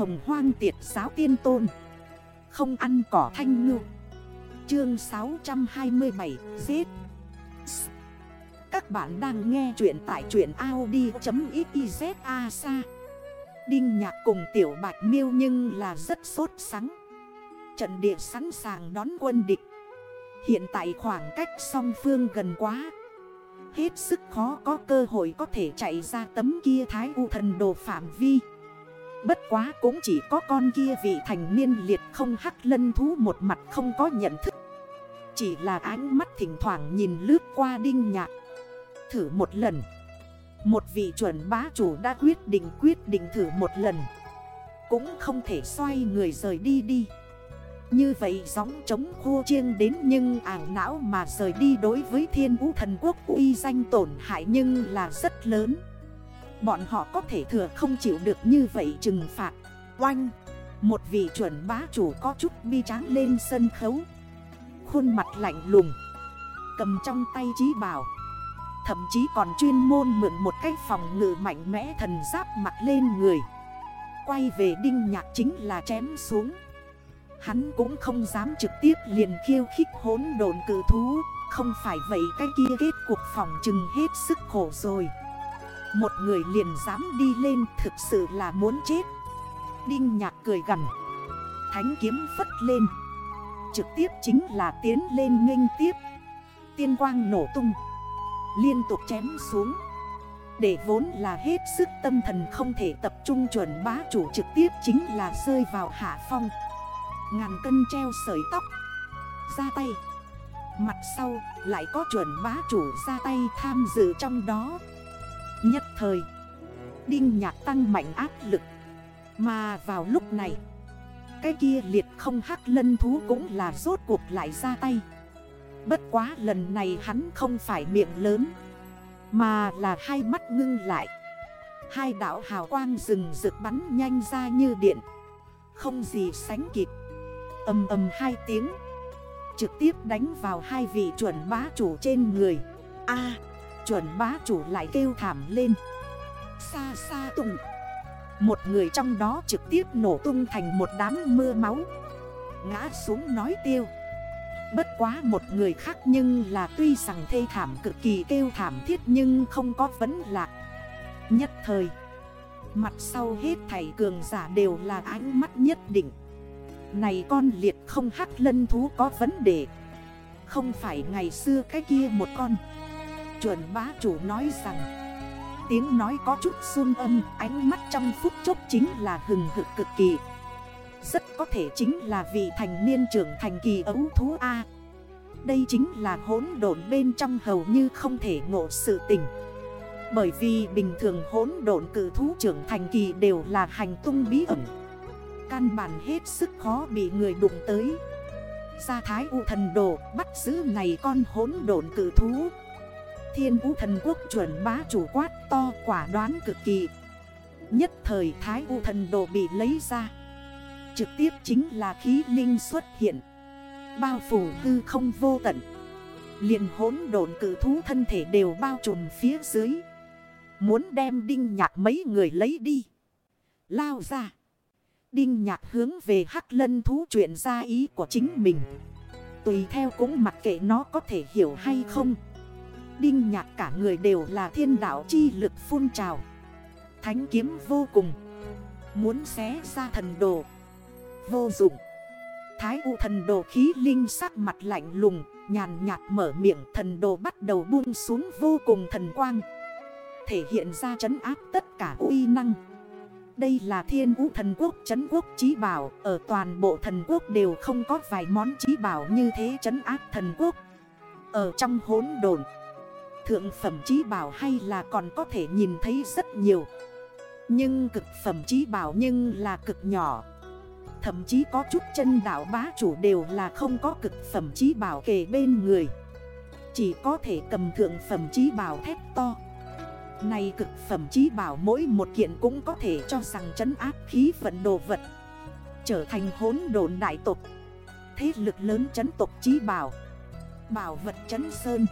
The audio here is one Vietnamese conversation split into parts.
hồng hoang tiệt giáo tiên tôn. Không ăn cỏ thanh ngư. Chương 627 Giết Các bạn đang nghe chuyện tại chuyện Audi.xyz a Đinh nhạc cùng tiểu bạch miêu nhưng là rất sốt sắng. Trận địa sẵn sàng đón quân địch. Hiện tại khoảng cách song phương gần quá. Hết sức khó có cơ hội có thể chạy ra tấm kia thái u thần đồ phạm vi. Bất quá cũng chỉ có con kia vị thành niên liệt không hắc lân thú một mặt không có nhận thức. Chỉ là ánh mắt thỉnh thoảng nhìn lướt qua đinh nhạc. Thử một lần. Một vị chuẩn bá chủ đã quyết định quyết định thử một lần. Cũng không thể xoay người rời đi đi. Như vậy gióng chống khô chiêng đến nhưng ảng não mà rời đi đối với thiên vũ thần quốc uy danh tổn hại nhưng là rất lớn. Bọn họ có thể thừa không chịu được như vậy trừng phạt. Oanh! Một vị chuẩn bá chủ có chút bi tráng lên sân khấu. Khuôn mặt lạnh lùng. Cầm trong tay trí bảo. Thậm chí còn chuyên môn mượn một cái phòng ngự mạnh mẽ thần giáp mặt lên người. Quay về đinh nhạc chính là chém xuống. Hắn cũng không dám trực tiếp liền khiêu khích hốn đồn cử thú Không phải vậy cái kia kết cuộc phòng chừng hết sức khổ rồi một người liền dám đi lên thực sự là muốn chết. Đinh nhạc cười gần Thánh kiếm phất lên. Trực tiếp chính là tiến lên nghênh tiếp. Tiên quang nổ tung. Liên tục chém xuống. Để vốn là hết sức tâm thần không thể tập trung chuẩn bá chủ trực tiếp chính là rơi vào hạ phong. Ngàn cân treo sợi tóc. Ra tay. Mặt sau lại có chuẩn bá chủ ra tay tham dự trong đó. Nhất thời. Đinh nhạc tăng mạnh áp lực. Mà vào lúc này, Cái kia liệt không hắc lân thú cũng là rốt cuộc lại ra tay. Bất quá lần này hắn không phải miệng lớn, Mà là hai mắt ngưng lại. Hai đảo hào quang rừng rực bắn nhanh ra như điện, Không gì sánh kịp. Âm âm hai tiếng, Trực tiếp đánh vào hai vị chuẩn bá chủ trên người. A! Chuẩn bá chủ lại kêu thảm lên. Xa xa tùng. Một người trong đó trực tiếp nổ tung thành một đám mưa máu. Ngã xuống nói tiêu. Bất quá một người khác nhưng là tuy rằng thê thảm cực kỳ kêu thảm thiết nhưng không có vấn lạc. Nhất thời, Mặt sau hết thảy cường giả đều là ánh mắt nhất định. Này con liệt không hắc lân thú có vấn đề. Không phải ngày xưa cái kia một con. Chuẩn bá chủ nói rằng, Tiếng nói có chút run âm, Ánh mắt trong phút chốc chính là hừng hực cực kỳ. Rất có thể chính là vị thành niên trưởng thành kỳ ấu thú A. Đây chính là hỗn độn bên trong hầu như không thể ngộ sự tình. Bởi vì bình thường hỗn độn cử thú trưởng thành kỳ đều là hành tung bí ẩn. Căn bản hết sức khó bị người đụng tới. Gia thái u thần đồ bắt giữ này con hỗn độn cử thú. Thiên vũ thần quốc chuẩn bá chủ quát to quả đoán cực kỳ. Nhất thời thái vũ thần đồ bị lấy ra. Trực tiếp chính là khí linh xuất hiện. Bao phủ hư không vô tận. Liền hốn độn cử thú thân thể đều bao trùm phía dưới. Muốn đem đinh nhạc mấy người lấy đi. Lao ra. Đinh nhạc hướng về hắc lân thú chuyện ra ý của chính mình. Tùy theo cũng mặc kệ nó có thể hiểu hay không. Đinh nhạc cả người đều là thiên đạo chi lực phun trào. Thánh kiếm vô cùng. Muốn xé ra thần đồ. Vô dụng. Thái u thần đồ khí linh sắc mặt lạnh lùng, Nhàn nhạt mở miệng, thần đồ bắt đầu buông xuống vô cùng thần quang. Thể hiện ra trấn áp tất cả uy năng. Đây là thiên vũ thần quốc, chấn quốc trí bảo. Ở toàn bộ thần quốc đều không có vài món trí bảo như thế chấn áp thần quốc. Ở trong hốn đồn Thượng phẩm trí bảo hay là còn có thể nhìn thấy rất nhiều. Nhưng cực phẩm trí bảo nhưng là cực nhỏ. Thậm chí có chút chân đảo bá chủ đều là không có cực phẩm trí bảo kề bên người. Chỉ có thể cầm thượng phẩm trí bảo thép to. Này cực phẩm trí bảo mỗi một kiện cũng có thể cho rằng trấn áp khí vận đồ vật. Trở thành hốn đồn đại tộc. Thế lực lớn trấn tộc trí bảo. Bảo vật trấn sơn.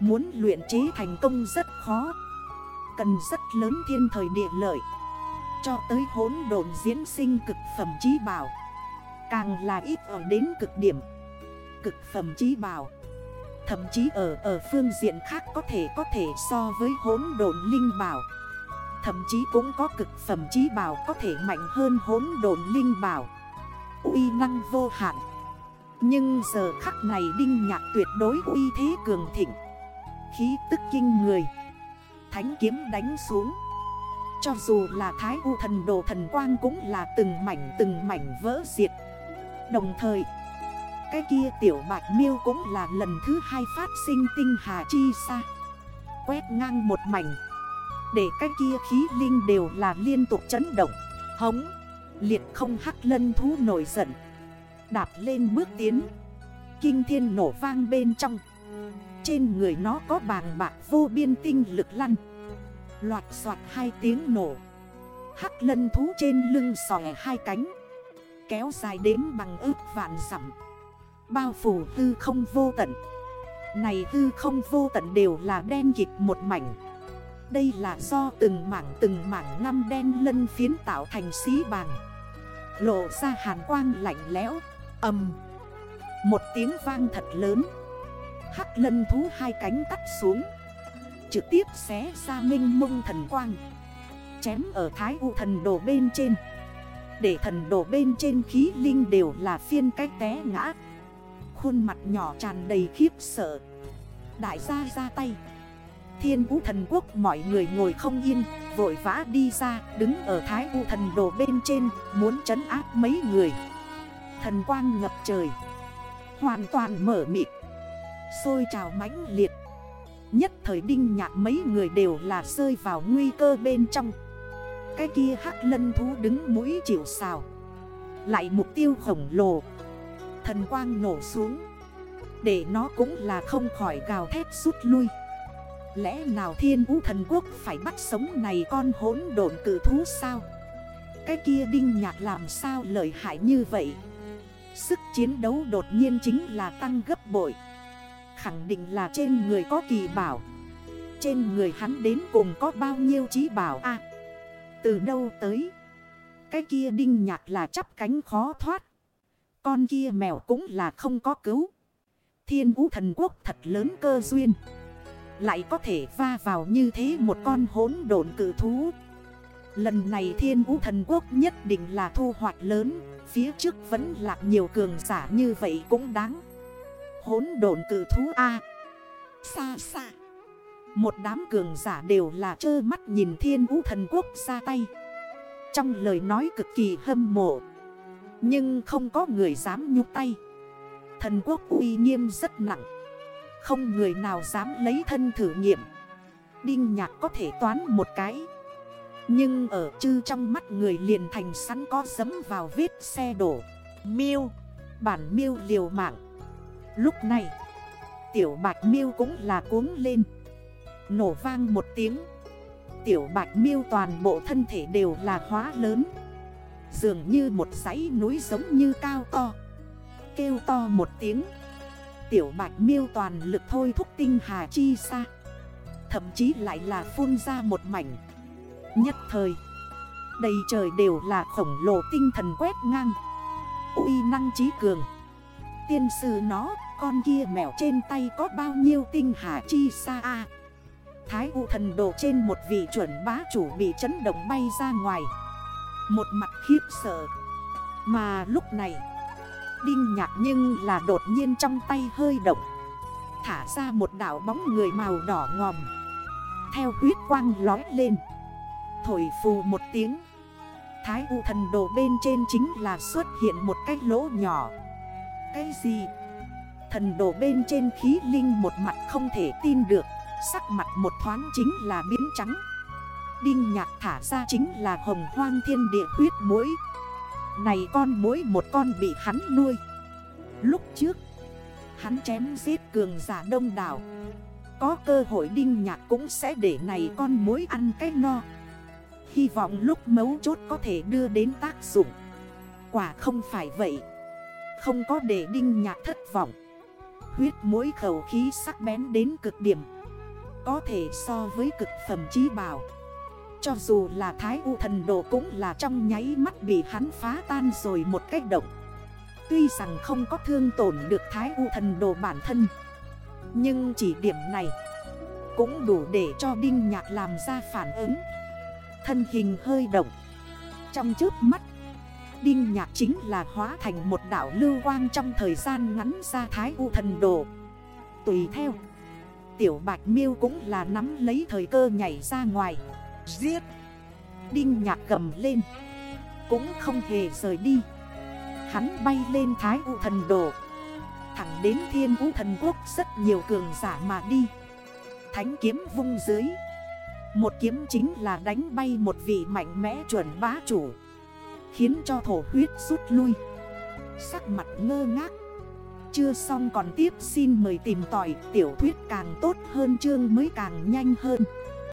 Muốn luyện chế thành công rất khó. Cần rất lớn thiên thời địa lợi. Cho tới hốn độn diễn sinh cực phẩm trí bảo. Càng là ít ở đến cực điểm. Cực phẩm trí bảo. Thậm chí ở ở phương diện khác có thể có thể so với hốn độn linh bảo. Thậm chí cũng có cực phẩm trí bảo có thể mạnh hơn hốn độn linh bảo. Uy năng vô hạn. Nhưng giờ khắc này đinh nhạc tuyệt đối uy thế cường thịnh. Khí tức kinh người. Thánh kiếm đánh xuống. Cho dù là thái u thần đồ thần quang cũng là từng mảnh từng mảnh vỡ diệt. Đồng thời, Cái kia tiểu bạch miêu cũng là lần thứ hai phát sinh tinh hà chi xa Quét ngang một mảnh. Để cái kia khí linh đều là liên tục chấn động. Hống. Liệt không hắc lân thú nổi giận. Đạp lên bước tiến. Kinh thiên nổ vang bên trong. Trên người nó có bàng bạc vô biên tinh lực lăn. Loạt soạt hai tiếng nổ. Hắc lân thú trên lưng sòe hai cánh. Kéo dài đến bằng ước vạn dặm. Bao phủ tư không vô tận. Này tư không vô tận đều là đen kịch một mảnh. Đây là do từng mảng từng mảng ngăm đen lân phiến tạo thành xí bàng. Lộ ra hàn quang lạnh lẽo Âm Một tiếng vang thật lớn. Hắc lân thú hai cánh cắt xuống. Trực tiếp xé ra minh mông thần quang. Chém ở thái u thần đồ bên trên. Để thần đồ bên trên khí linh đều là phiên cách té ngã. Khuôn mặt nhỏ tràn đầy khiếp sợ. Đại gia ra tay. Thiên vũ thần quốc mọi người ngồi không yên, Vội vã đi ra, đứng ở thái u thần đồ bên trên, Muốn trấn áp mấy người. Thần quang ngập trời. Hoàn toàn mở mịt. Xôi trào mãnh liệt. Nhất thời đinh nhạc mấy người đều là rơi vào nguy cơ bên trong. Cái kia hắc lân thú đứng mũi chịu xào Lại mục tiêu khổng lồ. Thần quang nổ xuống. Để nó cũng là không khỏi gào thét rút lui. Lẽ nào thiên vũ thần quốc phải bắt sống này con hốn độn cử thú sao? Cái kia đinh nhạc làm sao lợi hại như vậy? Sức chiến đấu đột nhiên chính là tăng gấp bội. Khẳng định là trên người có kỳ bảo. Trên người hắn đến cùng có bao nhiêu trí bảo a? Từ đâu tới? Cái kia đinh nhạc là chắp cánh khó thoát. Con kia mèo cũng là không có cứu. Thiên vũ thần quốc thật lớn cơ duyên. Lại có thể va vào như thế một con hốn độn cử thú. Lần này thiên vũ thần quốc nhất định là thu hoạch lớn. Phía trước vẫn lạc nhiều cường giả như vậy cũng đáng. Hốn độn cử thú A. Xa xa Một đám cường giả đều là trơ mắt nhìn thiên vũ thần quốc ra tay. Trong lời nói cực kỳ hâm mộ. Nhưng không có người dám nhúc tay. Thần quốc uy nghiêm rất nặng. Không người nào dám lấy thân thử nghiệm. Đinh nhạc có thể toán một cái. Nhưng ở chư trong mắt người liền thành sẵn có dấm vào vết xe đổ. Miêu. Bản miêu liều mạng Lúc này, Tiểu bạch miêu cũng là cuống lên. Nổ vang một tiếng, Tiểu bạch miêu toàn bộ thân thể đều là hóa lớn. Dường như một dãy núi giống như cao to. Kêu to một tiếng, Tiểu bạch miêu toàn lực thôi thúc tinh hà chi xa. Thậm chí lại là phun ra một mảnh. Nhất thời, Đầy trời đều là khổng lồ tinh thần quét ngang. Uy năng trí cường. Tiên sư nó con kia mèo trên tay có bao nhiêu tinh hà chi xa a. Thái u thần đồ trên một vị chuẩn bá chủ bị chấn động bay ra ngoài. Một mặt khiếp sợ. Mà lúc này, Đinh nhạc nhưng là đột nhiên trong tay hơi động. Thả ra một đảo bóng người màu đỏ ngòm. Theo huyết quang lói lên. Thổi phù một tiếng. Thái u thần đồ bên trên chính là xuất hiện một cái lỗ nhỏ. Cái gì? Thần đồ bên trên khí linh một mặt không thể tin được. Sắc mặt một thoáng chính là biến trắng. Đinh nhạc thả ra chính là hồng hoang thiên địa huyết mũi. Này con mối một con bị hắn nuôi. Lúc trước, Hắn chém giết cường giả đông đảo. Có cơ hội đinh nhạc cũng sẽ để này con mối ăn cái no. Hy vọng lúc mấu chốt có thể đưa đến tác dụng. Quả không phải vậy. Không có để đinh nhạc thất vọng. Huyết mỗi khẩu khí sắc bén đến cực điểm, Có thể so với cực phẩm trí bảo. Cho dù là thái u thần đồ cũng là trong nháy mắt bị hắn phá tan rồi một cách động Tuy rằng không có thương tổn được thái u thần đồ bản thân, Nhưng chỉ điểm này Cũng đủ để cho Đinh Nhạc làm ra phản ứng. Thân hình hơi động, Trong trước mắt Đinh Nhạc chính là hóa thành một đảo lưu quang trong thời gian ngắn ra thái u thần đồ. Tùy theo, Tiểu Bạch Miêu cũng là nắm lấy thời cơ nhảy ra ngoài. Giết! Đinh Nhạc cầm lên, Cũng không hề rời đi. Hắn bay lên Thái U thần đồ. Thẳng đến Thiên Vũ thần quốc rất nhiều cường giả mà đi. Thánh kiếm vung dưới. Một kiếm chính là đánh bay một vị mạnh mẽ chuẩn bá chủ. Khiến cho thổ huyết rút lui. Sắc mặt ngơ ngác. Chưa xong còn tiếp xin mời tìm tỏi Tiểu thuyết càng tốt hơn, chương mới càng nhanh hơn.